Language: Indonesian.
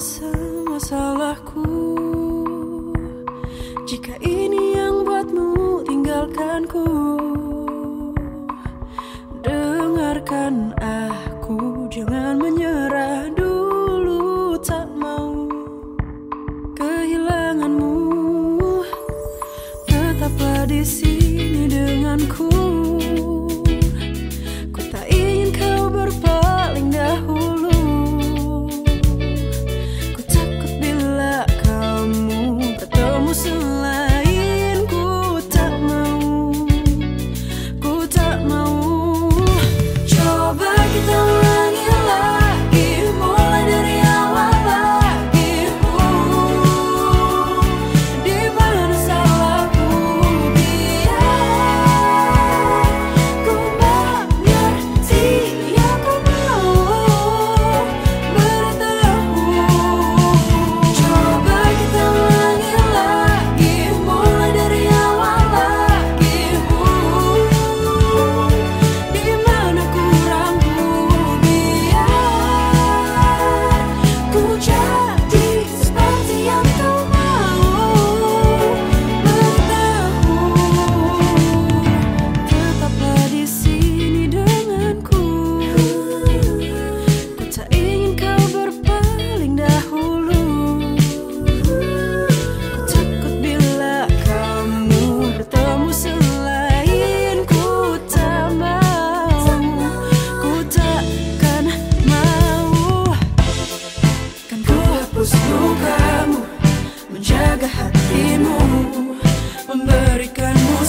semua salahku. Jika ini yang buatmu tinggalkanku. Dengarkan aku Jangan Terus lukamu Menjaga hatimu Memberikanmu